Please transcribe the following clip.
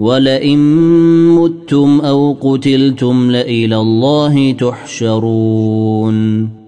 ولئن متم أو قتلتم لالى الله تحشرون